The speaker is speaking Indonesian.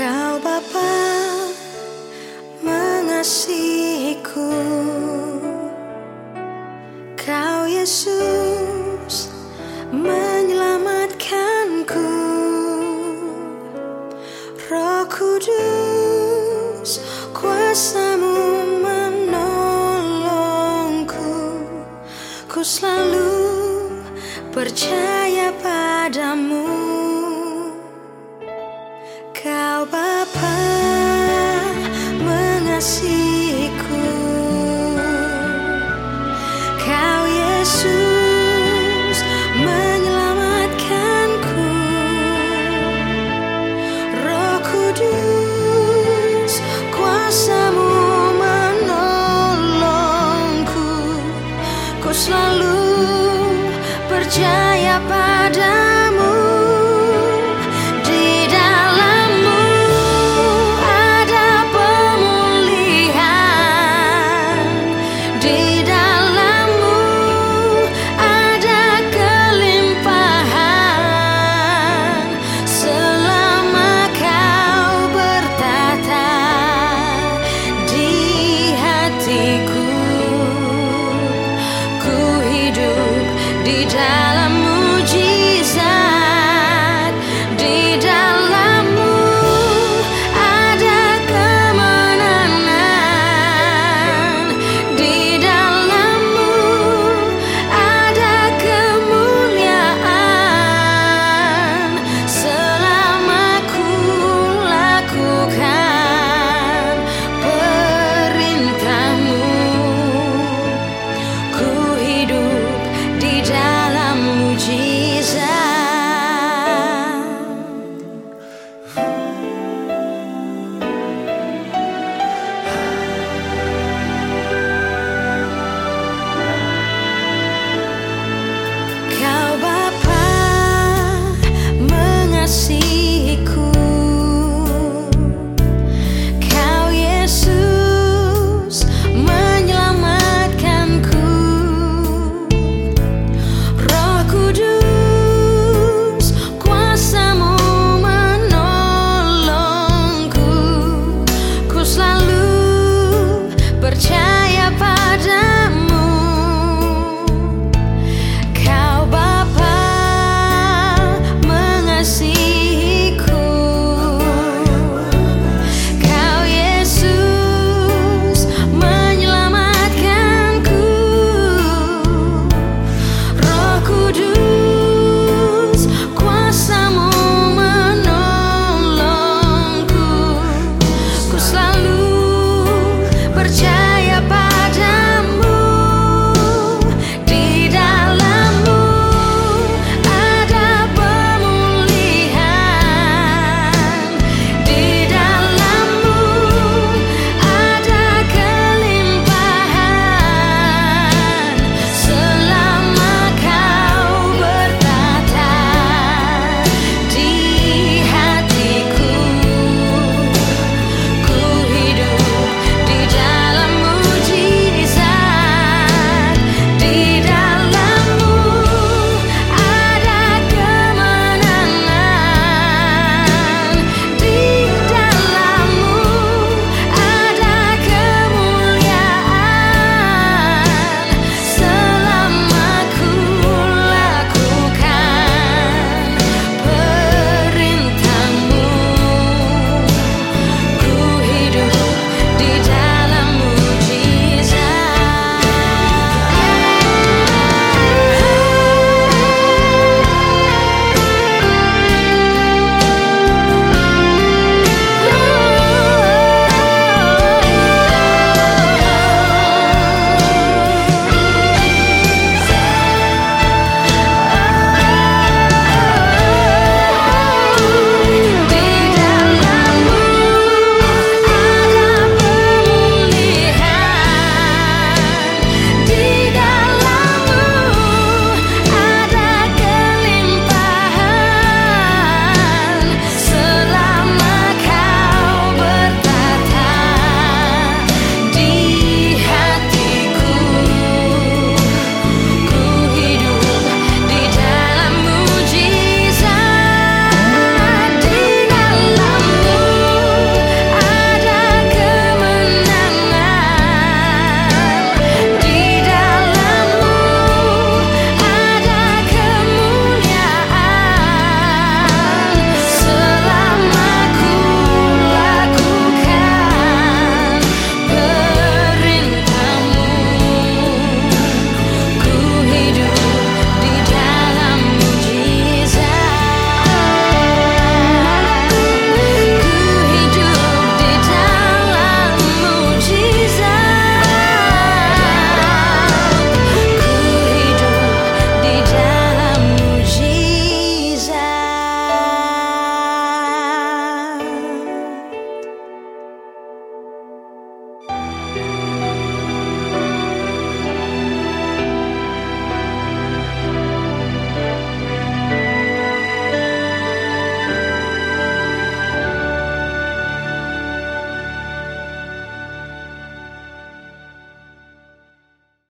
Kau Bapa mengasihiku. Kau Yesus menyelamatkanku. Roh Kudus kuasamu menolongku. Ku selalu percaya padamu. Mengasihiku